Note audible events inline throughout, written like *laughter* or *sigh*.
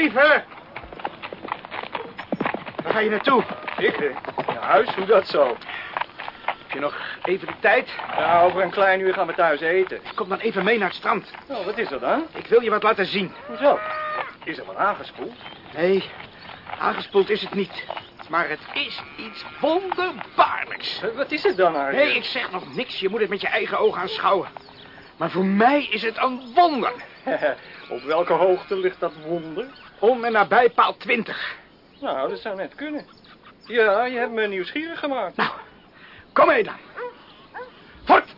zeven. Waar ga je naartoe? Ik, eh, naar huis, hoe dat zo? Heb je nog even de tijd? Ja, over een klein uur gaan we thuis eten. Kom dan even mee naar het strand. Nou, wat is er dan? Ik wil je wat laten zien. Hoezo? Is er wat aangespoeld? Nee, aangespoeld is het niet. Maar het is iets wonderbaarlijks. Eh, Wat is het dan, Arjen? Nee, ik zeg nog niks. Je moet het met je eigen ogen aanschouwen. Maar voor mij is het een wonder. *laughs* Op welke hoogte ligt dat wonder? Om en nabij paal 20. Nou, dat zou net kunnen. Ja, je hebt me nieuwsgierig gemaakt. Nou, kom mee dan. Voort!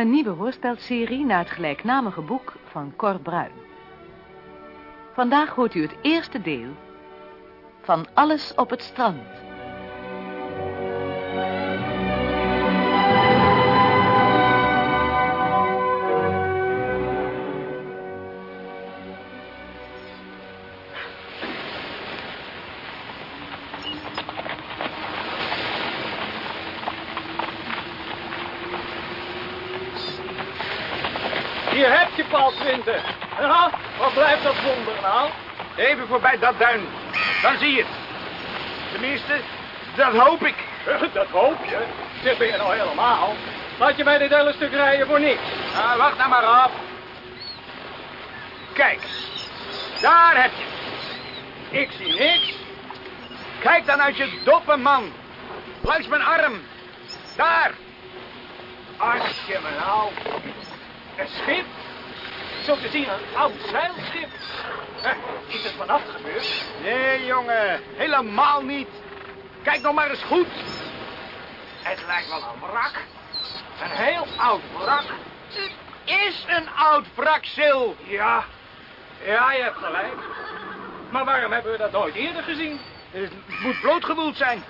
Een nieuwe hoorspelserie naar het gelijknamige boek van Cor Bruin. Vandaag hoort u het eerste deel van Alles op het strand. Paal 20. Ja, wat blijft dat wonder nou? Even voorbij dat duin. Dan zie je het. Tenminste, dat hoop ik. Dat hoop je. Zeg ben je nou helemaal? Laat je mij dit hele stuk rijden voor niks. Nou, wacht nou maar af. Kijk, daar heb je het. Ik zie niks. Kijk dan uit je doppe man. Langs mijn arm. Daar. Als je me nou. Een schip? Zo te zien een oud zeilschip. Eh, is het vannacht gebeurd? Nee, jongen. Helemaal niet. Kijk nog maar eens goed. Het lijkt wel een wrak. Een heel oud wrak. Het is een oud wrak, Sil. Ja, ja, je hebt gelijk. Maar waarom hebben we dat nooit eerder gezien? Het moet blootgewoeld zijn.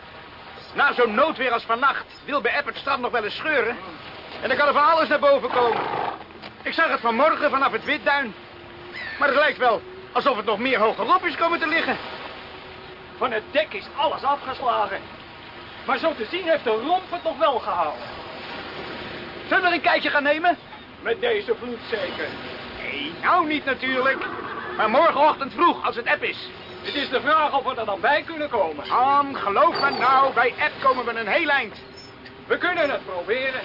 Na zo'n noodweer als vannacht wil bij App het strand nog wel eens scheuren. En dan kan er van alles naar boven komen. Ik zag het vanmorgen vanaf het Witduin. Maar het lijkt wel alsof het nog meer hogerop is komen te liggen. Van het dek is alles afgeslagen. Maar zo te zien heeft de romp het nog wel gehouden. Zullen we er een kijkje gaan nemen? Met deze vloed zeker. Nee, nou niet natuurlijk. Maar morgenochtend vroeg, als het app is. Het is de vraag of we er dan bij kunnen komen. Am, geloof me nou, bij app komen we een heel eind. We kunnen het proberen.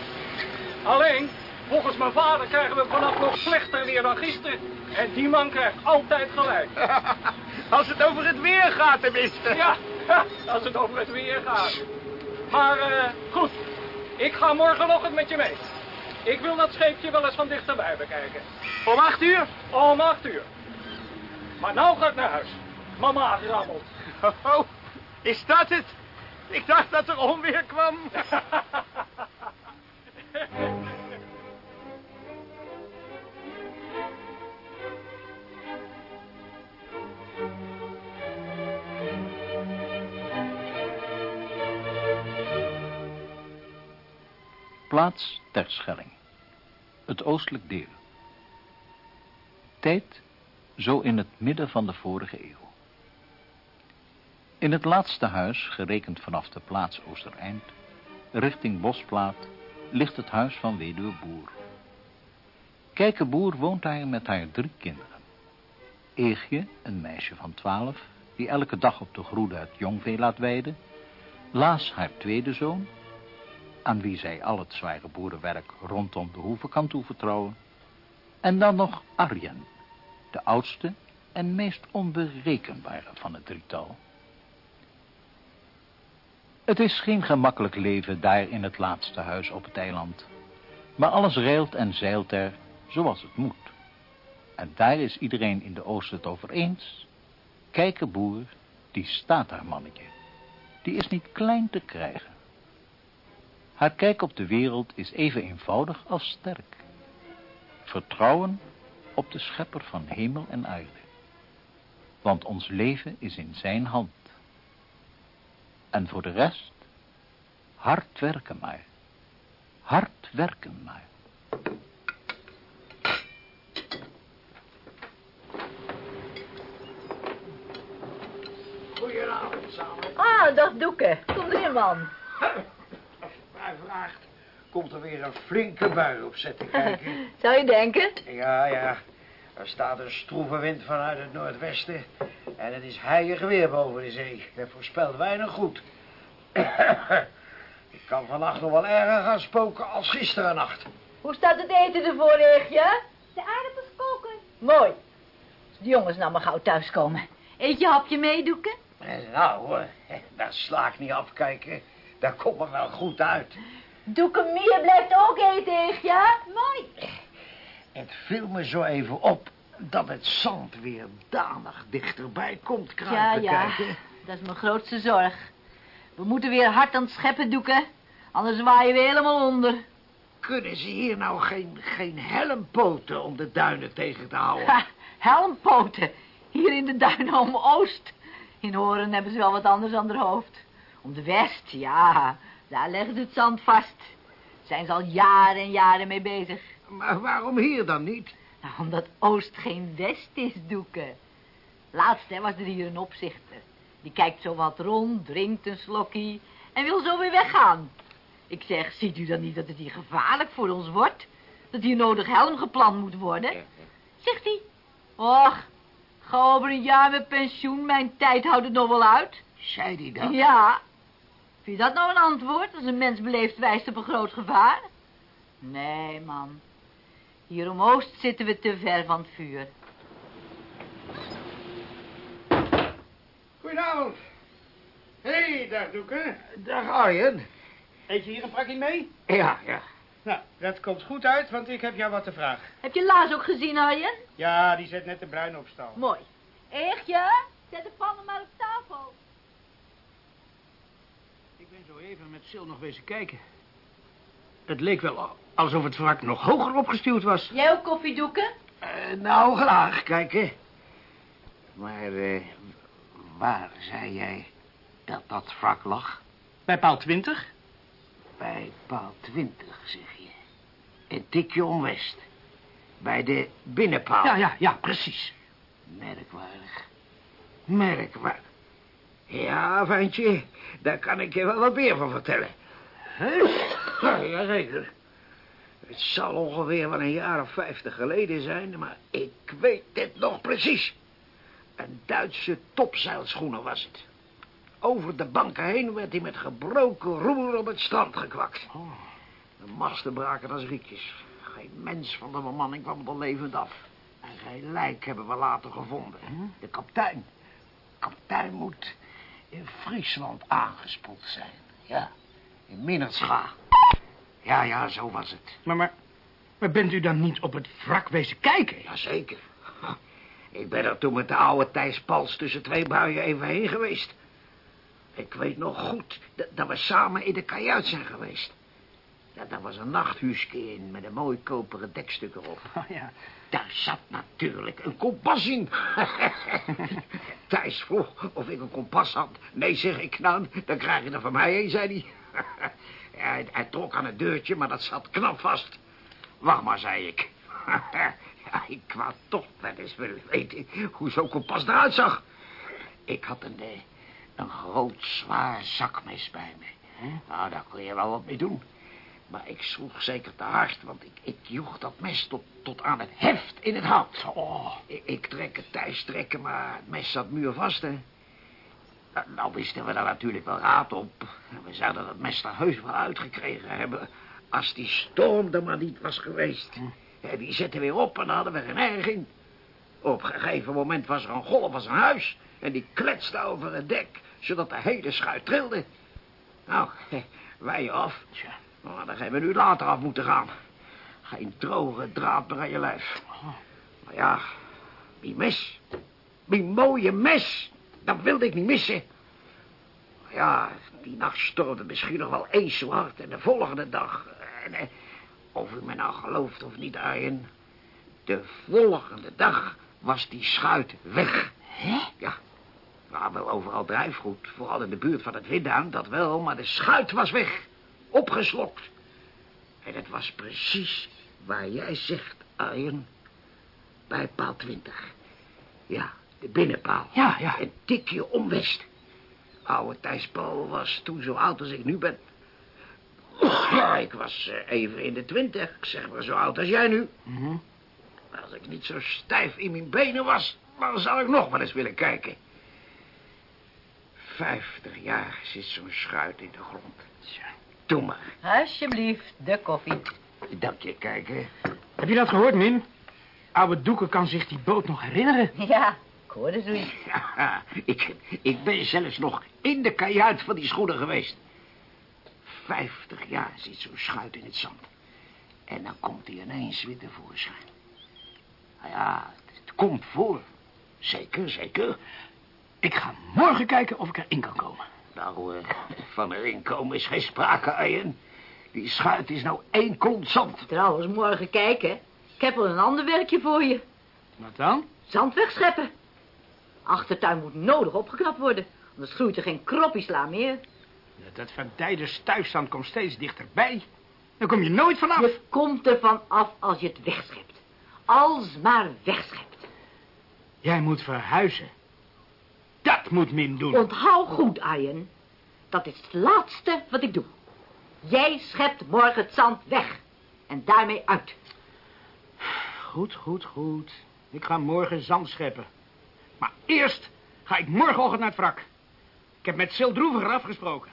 Alleen, volgens mijn vader krijgen we vanaf nog slechter weer dan gisteren. En die man krijgt altijd gelijk. *laughs* als het over het weer gaat tenminste. *laughs* Ja, *laughs* als het over het weer gaat. Maar eh, goed, ik ga morgenochtend met je mee. Ik wil dat scheepje wel eens van dichterbij bekijken. Om acht uur? Om acht uur. Maar nou ga ik naar huis. Mama rammelt. Oh, is dat het? Ik dacht dat er onweer kwam. Plaats Terschelling. Het oostelijk deel. Tijd zo in het midden van de vorige eeuw. In het laatste huis, gerekend vanaf de plaats Oostereind, richting Bosplaat, ligt het huis van weduwe Boer. Kijkenboer woont daar met haar drie kinderen. Eegje, een meisje van twaalf, die elke dag op de groede het jongvee laat weiden. Laas, haar tweede zoon, aan wie zij al het zware boerenwerk rondom de hoeve kan toevertrouwen. En dan nog Arjen, de oudste en meest onberekenbare van het drietal. Het is geen gemakkelijk leven daar in het laatste huis op het eiland. Maar alles reilt en zeilt er zoals het moet. En daar is iedereen in de oosten het over eens. Kijkenboer, die staat daar mannetje. Die is niet klein te krijgen. Haar kijk op de wereld is even eenvoudig als sterk. Vertrouwen op de schepper van hemel en aarde. Want ons leven is in zijn hand. En voor de rest, hard werken maar. Hard werken maar. Goedenavond samen. Ah, dag Doeke. Kom erin, man. Vraagt, komt er weer een flinke bui op zetten kijken. *laughs* Zou je denken? ja, ja. Er staat een stroeve wind vanuit het noordwesten. En het is heilig weer boven de zee. Dat voorspelt weinig goed. *coughs* Ik kan vannacht nog wel erger gaan spoken als gisteren nacht. Hoe staat het eten ervoor, Eegje? De aardappels koken. Mooi. Als de jongens nou maar gauw thuiskomen. Eet je hapje mee, Doeke? En nou, hoor, *laughs* daar sla ik niet af, Daar komt me wel goed uit. Doeke Mier blijft ook eten, Eegje. Mooi. Het viel me zo even op dat het zand weer danig dichterbij komt Ja, kruipen ja. kijken. Dat is mijn grootste zorg. We moeten weer hard aan het scheppen, Doeke. Anders waaien we helemaal onder. Kunnen ze hier nou geen, geen helmpoten om de duinen tegen te houden? Ha, helmpoten. Hier in de duinen om Oost. In Horen hebben ze wel wat anders aan hun hoofd. Om de West, ja. Daar leggen ze het zand vast. Zijn ze al jaren en jaren mee bezig. Maar waarom hier dan niet? Nou, omdat Oost geen West is, Doeke. Laatst hè, was er hier een opzichter. Die kijkt zo wat rond, drinkt een slokkie en wil zo weer weggaan. Ik zeg, ziet u dan niet dat het hier gevaarlijk voor ons wordt? Dat hier nodig helm geplant moet worden? Zegt hij. Och, ga over een jaar met pensioen, mijn tijd houdt het nog wel uit. Zei die dat? Ja. Vind je dat nou een antwoord als een mens beleefd wijst op een groot gevaar? Nee, man. Hier om Oost zitten we te ver van het vuur. Goedenavond. Hé, hey, dag Doeke. Dag Arjen. Eet je hier een prakje mee? Ja, ja. Nou, dat komt goed uit, want ik heb jou wat te vragen. Heb je Laas ook gezien, Arjen? Ja, die zet net de bruin op stal. Mooi. Echtje, zet de pannen maar op tafel. Ik ben zo even met Sil nog wezen kijken. Het leek wel alsof het wrak nog hoger opgestuurd was. Jij ook koffiedoeken? Eh, nou, graag, kijken. Maar, eh, waar zei jij dat dat wrak lag? Bij paal 20? Bij paal 20, zeg je. Een tikje om west. Bij de binnenpaal. Ja, ja, ja, precies. Merkwaardig. Merkwaardig. Ja, ventje, daar kan ik je wel wat meer van vertellen. Ja, *coughs* jazeker. Het zal ongeveer wel een jaar of vijftig geleden zijn, maar ik weet het nog precies. Een Duitse topzeilschoener was het. Over de banken heen werd hij met gebroken roer op het strand gekwakt. De masten braken als rietjes. Geen mens van de bemanning kwam er levend af. En geen lijk hebben we later gevonden. De kapitein. Kapitein moet in Friesland aangespoeld zijn. Ja, in Minnerscha. Ja, ja, zo was het. Maar, maar, maar bent u dan niet op het wrak wezen kijken? Jazeker. *laughs* Ik ben er toen met de oude Thijs Pals tussen twee buien even heen geweest. Ik weet nog goed dat, dat we samen in de kajuit zijn geweest. Ja, daar was een nachthuisje in met een mooi koperen dekstuk erop. *laughs* Oh, ja. Daar zat natuurlijk een kompas in. *laughs* Thijs vroeg of ik een kompas had. Nee, zeg ik nou, dan krijg je er van mij een, zei hij. Ja, *laughs* hij, hij trok aan het deurtje, maar dat zat knap vast. Wacht maar, zei ik. Ja, ik wou toch wel eens willen weten hoe zo'n kompas eruit zag. Ik had een, eh, een groot, zwaar zakmes bij me. Nou, daar kon je wel wat mee doen. Maar ik sloeg zeker te hard, want ik, ik joeg dat mes tot, tot aan het heft in het hout. Oh, ik, ik trek het thuis trekken, maar het mes zat muurvast, hè. Nou, nou wisten we daar natuurlijk wel raad op. We zouden dat mes er heus wel uitgekregen hebben... als die storm er maar niet was geweest. Ja, die zetten weer op en dan hadden we geen erg in. Op een gegeven moment was er een golf als een huis... en die kletste over het dek, zodat de hele schuit trilde. Nou, *laughs* wij af. Maar dan hebben we nu later af moeten gaan. Geen droge draad meer aan je lijf. Maar ja, die mes. Die mooie mes. Dat wilde ik niet missen. Maar ja, die nacht stormde misschien nog wel eens zo hard. En de volgende dag... En, eh, of u me nou gelooft of niet, Arjen... De volgende dag was die schuit weg. Hè? Ja. Ja, wel overal drijfgoed, vooral in de buurt van het Windaan, dat wel, maar de schuit was weg. Opgeslokt. En het was precies waar jij zegt, Arjen. Bij paal 20. Ja, de binnenpaal. Ja, ja. Een tikje omwest. Oude Thijs Paul was toen zo oud als ik nu ben. Ja, ik was eh, even in de twintig, zeg maar zo oud als jij nu. Mhm. Als ik niet zo stijf in mijn benen was, dan zou ik nog wel eens willen kijken. Vijftig jaar zit zo'n schuit in de grond. Tja, doe maar. Alsjeblieft, de koffie. Dank je, kijken. Heb je dat gehoord, Min? Oude Doeken kan zich die boot nog herinneren. Ja, ik hoorde zoiets. Ja, ik, ik ben zelfs nog in de kajuit van die schoenen geweest. Vijftig jaar zit zo'n schuit in het zand. En dan komt hij ineens weer tevoorschijn. Nou ja, het komt voor. Zeker, zeker. Ik ga morgen kijken of ik erin kan komen. Nou, eh, van erin komen is geen sprake, Arjen. Die schuit is nou één klont zand. Trouwens, morgen kijken. Ik heb wel een ander werkje voor je. Wat dan? Zand wegscheppen. Achtertuin moet nodig opgeknapt worden. Anders groeit er geen kroppiesla meer. Dat verdijde stuifstand komt steeds dichterbij. Daar kom je nooit vanaf. Je komt ervan af als je het wegschept. Als maar wegschept. Jij moet verhuizen. Dat moet Min doen. Onthoud goed, Arjen. Dat is het laatste wat ik doe. Jij schept morgen het zand weg. En daarmee uit. Goed, goed, goed. Ik ga morgen zand scheppen. Maar eerst ga ik morgenochtend naar het wrak. Ik heb met Sil Droeviger afgesproken.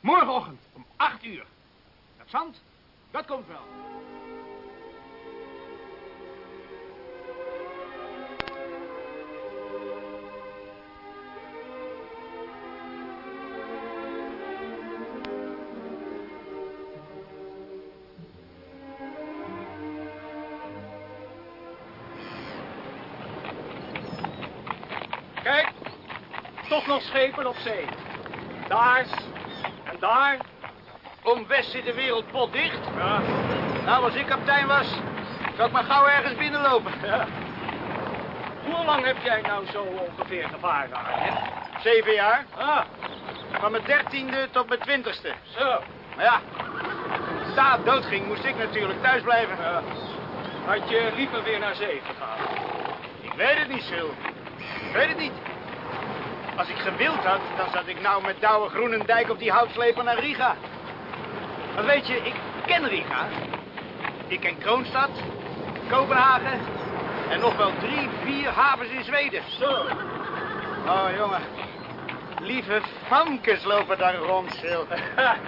Morgenochtend om acht uur. Dat zand, dat komt wel. Toch nog schepen op zee. Daar en daar. Om West zit de wereld potdicht. Ja, Nou, als ik kapitein was, zou ik maar gauw ergens binnenlopen. ja. Hoe lang heb jij nou zo ongeveer gevaren? Zeven jaar. Ah, Van mijn dertiende tot mijn twintigste. zo. Maar ja, toen de staat doodging, moest ik natuurlijk thuis blijven. Ja. Had je liever weer naar zee gegaan? Ik weet het niet, Sil. Ik weet het niet. Als ik gewild had, dan zat ik nou met Douwe Groenendijk op die houtsleper naar Riga. Maar weet je, ik ken Riga. Ik ken Kroonstad, Kopenhagen en nog wel drie, vier havens in Zweden. Zo. Oh, jongen. Lieve famkes lopen daar rond, Sil.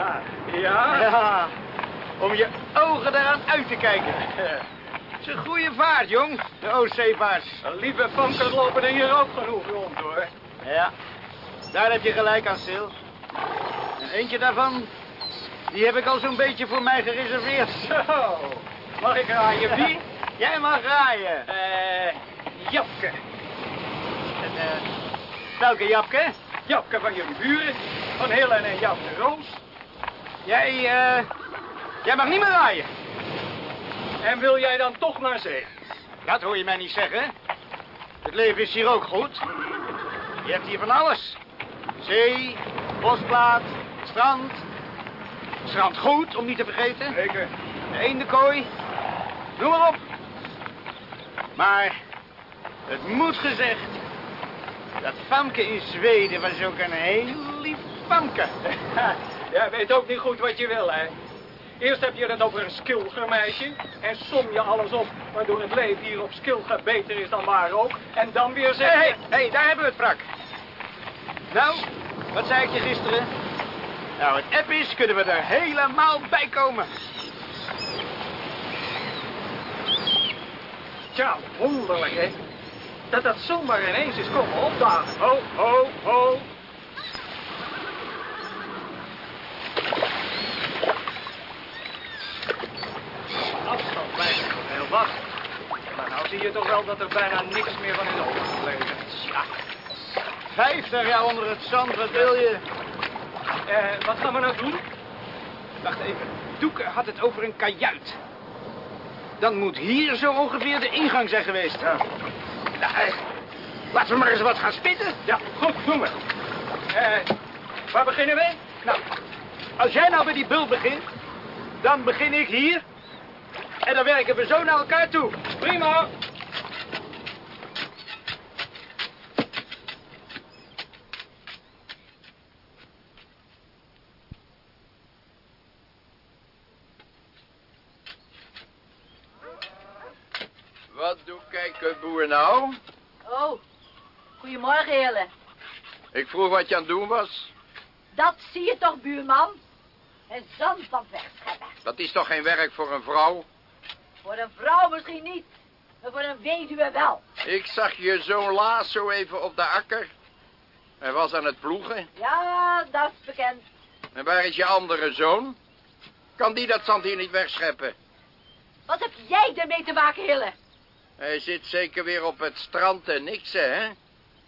*laughs* ja? Ja, om je ogen eraan uit te kijken. Het is een goede vaart, jong, de Oostzeevaart. Lieve vankers lopen er hier ook genoeg rond, hoor. Ja, daar heb je gelijk aan, Sil. En eentje daarvan, die heb ik al zo'n beetje voor mij gereserveerd. *laughs* Zo. Mag ik raaien wie? *laughs* Jij mag raaien. Eh, Japke. En, eh, welke Japke? Japke van jullie buren. Van Helen en Japke Roos. Jij, eh, jij mag niet meer raaien. En wil jij dan toch naar zee? Dat hoor je mij niet zeggen. Het leven is hier ook goed. Je hebt hier van alles. Zee, bosplaat, strand. Strand goed, om niet te vergeten. Zeker. De eendenkooi. Noem maar op. Maar het moet gezegd. Dat Famke in Zweden was ook een heel lief Famke. *laughs* Jij weet ook niet goed wat je wil, hè? Eerst heb je het over een skilgermeisje en som je alles op, waardoor het leven hier op skilger beter is dan waar ook. En dan weer zeg Hé, hey, hey, daar hebben we het wrak. Nou, wat zei ik je gisteren? Nou, het app is, kunnen we er helemaal bij komen. Tja, wonderlijk, hè? Dat dat zomaar ineens is komen opdagen. Ho, ho, ho. Afstand nog heel wat. Maar nou zie je toch wel dat er bijna niks meer van is overgebleven. Ja, vijftig jaar onder het zand, wat wil je? Eh, wat gaan we nou doen? Wacht even, Doeke had het over een kajuit. Dan moet hier zo ongeveer de ingang zijn geweest. Ja. Nou, eh, Laten we maar eens wat gaan spitten. Ja, goed, doen we. Eh, waar beginnen we? Nou, als jij nou bij die bul begint, dan begin ik hier. En dan werken we zo naar elkaar toe. Prima. Wat doet kijkenboer nou? Oh, goedemorgen, Hille. Ik vroeg wat je aan het doen was. Dat zie je toch, buurman? En zand van wegscheppen. Dat is toch geen werk voor een vrouw? Voor een vrouw misschien niet, maar voor een weduwe wel. Ik zag je zo'n laas zo even op de akker. Hij was aan het ploegen. Ja, dat is bekend. En waar is je andere zoon? Kan die dat zand hier niet wegscheppen? Wat heb jij ermee te maken, Hille? Hij zit zeker weer op het strand en niks, hè?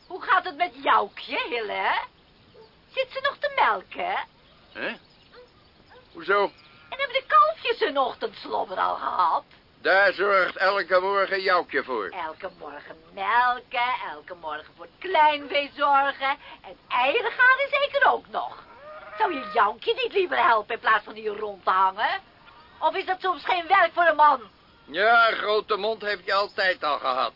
Hoe gaat het met Joukje, Hille, hè? Zit ze nog te melken? Hè? Hoezo? En hebben de kalfjes hun ochtendslobber al gehad? Daar zorgt elke morgen Joukje voor. Elke morgen melken, elke morgen voor het kleinvee zorgen. En eieren gaan er zeker ook nog. Zou je Joukje niet liever helpen in plaats van hier rond te hangen? Of is dat soms geen werk voor een man? Ja, grote mond heeft je altijd al gehad.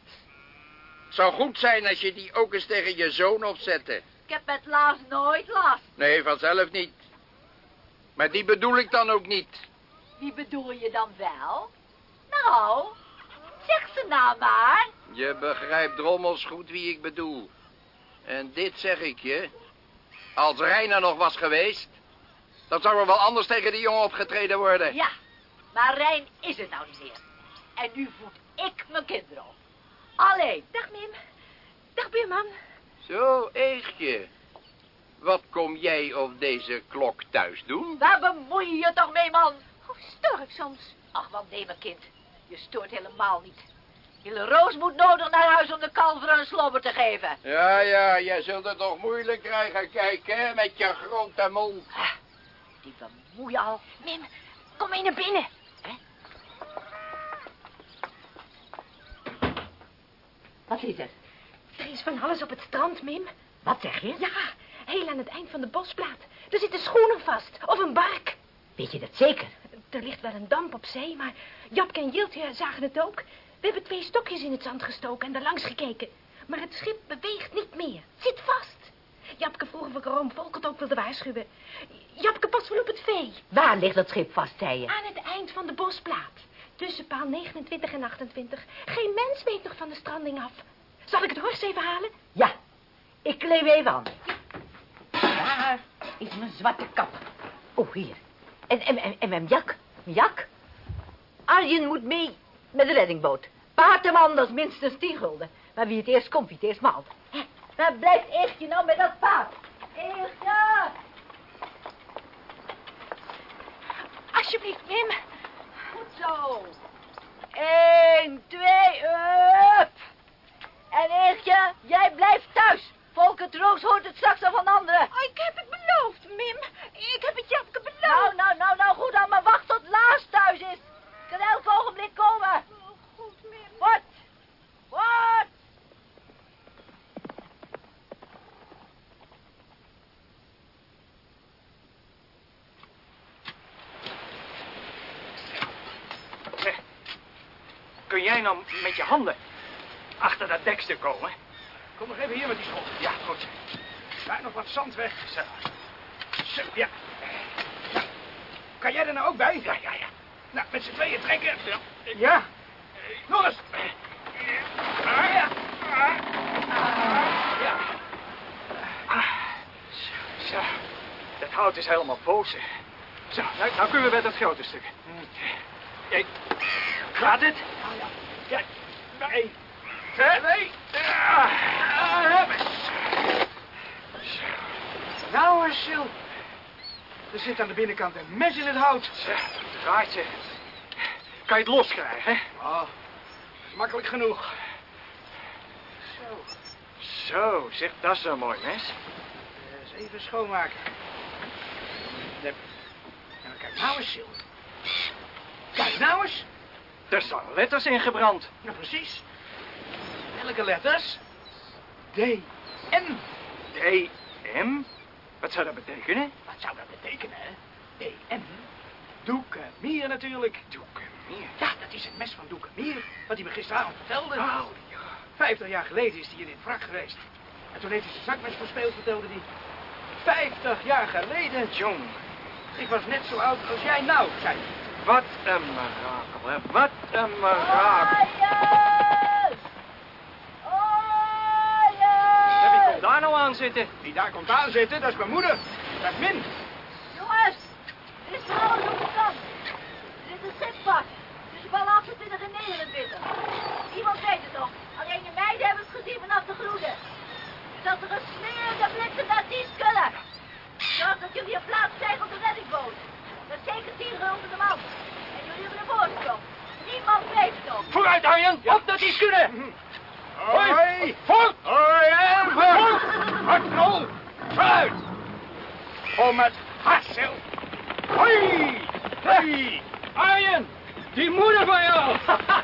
Het zou goed zijn als je die ook eens tegen je zoon opzette. Ik heb met Laas nooit last. Nee, vanzelf niet. Maar die bedoel ik dan ook niet. Wie bedoel je dan wel? Nou, zeg ze nou maar. Je begrijpt drommels goed wie ik bedoel. En dit zeg ik je. Als Reina nog was geweest... dan zou er wel anders tegen die jongen opgetreden worden. Ja, maar Rijn is het nou niet meer. En nu voed ik mijn kinderen op. Alleen. Dag, Mim. Dag, buurman. Zo, Eegje. Wat kom jij op deze klok thuis doen? Waar bemoei je je toch mee, man? Oh, stoor ik soms? Ach, wat nee, mijn kind. Je stoort helemaal niet. Hele Roos moet nodig naar huis om de kalver een slobber te geven. Ja, ja, jij zult het toch moeilijk krijgen, kijk, hè, met je grote mond. Ah, die bemoei al. Mim, kom mee naar binnen. Wat is er? Er is van alles op het strand, Mim. Wat zeg je? Ja, heel aan het eind van de bosplaat. Er zitten schoenen vast, of een bark. Weet je dat zeker? Er ligt wel een damp op zee, maar Japke en Jiltje zagen het ook. We hebben twee stokjes in het zand gestoken en er langs gekeken. Maar het schip beweegt niet meer. Zit vast. Japke vroeg of ik Room Volkert ook wilde waarschuwen. Japke past wel op het vee. Waar ligt dat schip vast, zei je? Aan het eind van de bosplaat. Tussen paal 29 en 28. Geen mens weet nog van de stranding af. Zal ik het horst even halen? Ja, ik kleef even aan. Daar is mijn zwarte kap. Oh, hier. En, en, en, en mijn jak? Mijn jak? Arjen moet mee met de reddingboot. Paardenman, dat is minstens tien gulden. Maar wie het eerst komt, wie het eerst maalt. Hè, Waar blijft Echtje nou met dat paard? Echtje! Alsjeblieft, Mim. Zo. Eén, twee, up. En Echtje, jij blijft thuis. Volkert Roos hoort het straks al van anderen. Oh, ik heb het beloofd, Mim. Ik heb het Japke beloofd. Nou, nou, nou, nou, goed dan, maar wacht tot Laas thuis is. Kan elk ogenblik komen. Oh, goed, Mim. Wat? Wat? Zeg, kun jij nou met je handen achter dat dekstuk komen? Kom nog even hier met die schop. Ja, goed. Daar nog wat zand weg. Zo. Zo, ja. ja. Kan jij er nou ook bij? Ja, ja, ja. Nou, met z'n tweeën trekken. Ja. Ja. Nog eens. Ah, ja. Ah. Ja. Zo, zo. Dat hout is helemaal boos. Zo, nou, nou kunnen we bij dat grote stuk. Kijk, gaat het? Ja. Nee. Nee. Ah, hebben. Zo. Nou, eens, Sil. Er zit aan de binnenkant een mes in het hout. Zo, het raart je. Kan je het loskrijgen, hè? Oh, is makkelijk genoeg. Zo. Zo, zeg, dat is een mooi mes. Eh, Eens even schoonmaken. Nou, kijk nou eens, Sil. Kijk nou eens. Er staan letters ingebrand. Nou, precies. Welke letters? D-M. D-M? Wat zou dat betekenen? Wat zou dat betekenen, hè? D-M. Doekemeer natuurlijk. Doekemeer. Ja, dat is het mes van Doekemeer, wat hij me gisteravond vertelde. Oh, ja. Vijftig jaar geleden is hij in dit wrak geweest. En toen heeft hij zijn zakmes verspeeld, vertelde hij. Vijftig jaar geleden. Jong, Ik was net zo oud als jij nou, zei hij. Wat een mirakel, hè. Wat een mirakel. En wie komt daar nou aan zitten? Die daar komt aanzitten, dat is mijn moeder. Dat is Min. Jongens, dit is alles op de kant. Dit is een schipvak. Dus je bal 28 en 29. Iemand weet het nog. Alleen de meiden hebben het gezien vanaf de groene. Er zat er een smerige bliksem naar 10 skullen. Zorg dat jullie op plaats zijn op de reddingboot. Dat is zeker 10 gulden de man. En jullie hebben de voorsprong. Niemand weet het nog. Vooruit, Arjen. Op dat die kunnen. Hoi! Voort! Hoi en voort! Hartrol! Vooruit! Om het hassel! Hoi! Hoi! Arjen, die moeder van jou.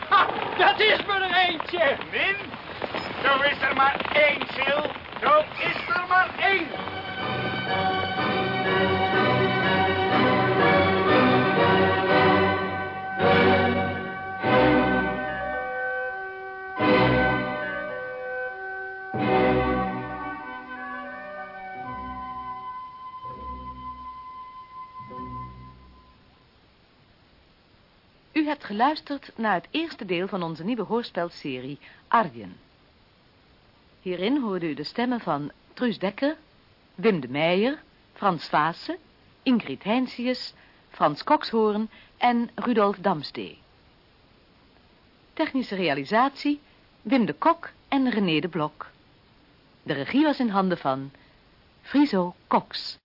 *laughs* dat is me er eentje. Min, zo is er maar één, Sil. Zo is er maar één. Geluisterd naar het eerste deel van onze nieuwe hoorspelserie Arjen. Hierin hoorde u de stemmen van Truus Dekker, Wim de Meijer, Frans Vaassen, Ingrid Heinsius, Frans Kokshoorn en Rudolf Damstee. Technische realisatie Wim de Kok en René de Blok. De regie was in handen van Friso Cox.